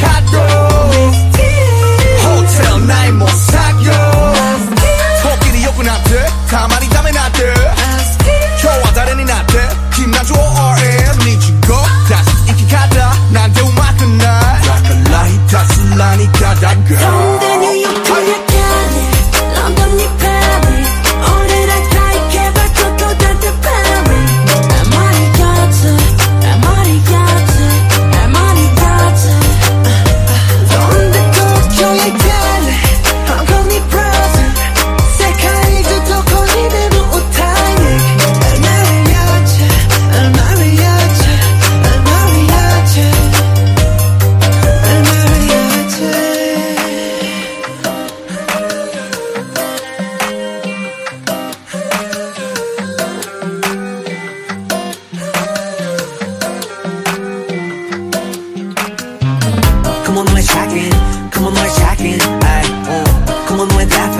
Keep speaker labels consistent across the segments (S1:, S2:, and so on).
S1: 中で稼働ホテル内も作業時に良くなってたま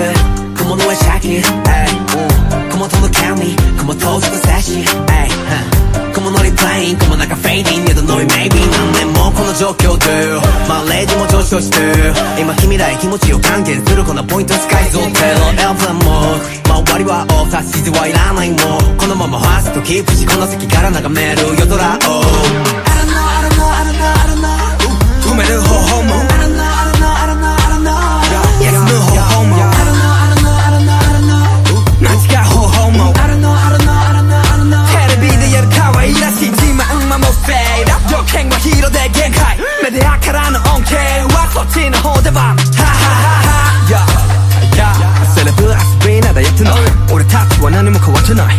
S2: 너의 laughing Come on 너의 shaking ay, uh. Come on don't look at me Come on 터지고 사시 ay, huh. Come on 너의 playing Come on I got fading 얘도 너의 maybe 난내몸この状況で말해지 뭐上昇して今君らへ気持ちを還元するこのポイント使いぞテロエルプランも周りはオフ指図はいらないもうこのままファーストキープしこの席から眺める夜空を っちの方では。ハハハハ Yeah Yeah セレブ遊びなだやってない俺たちは何も変わってない。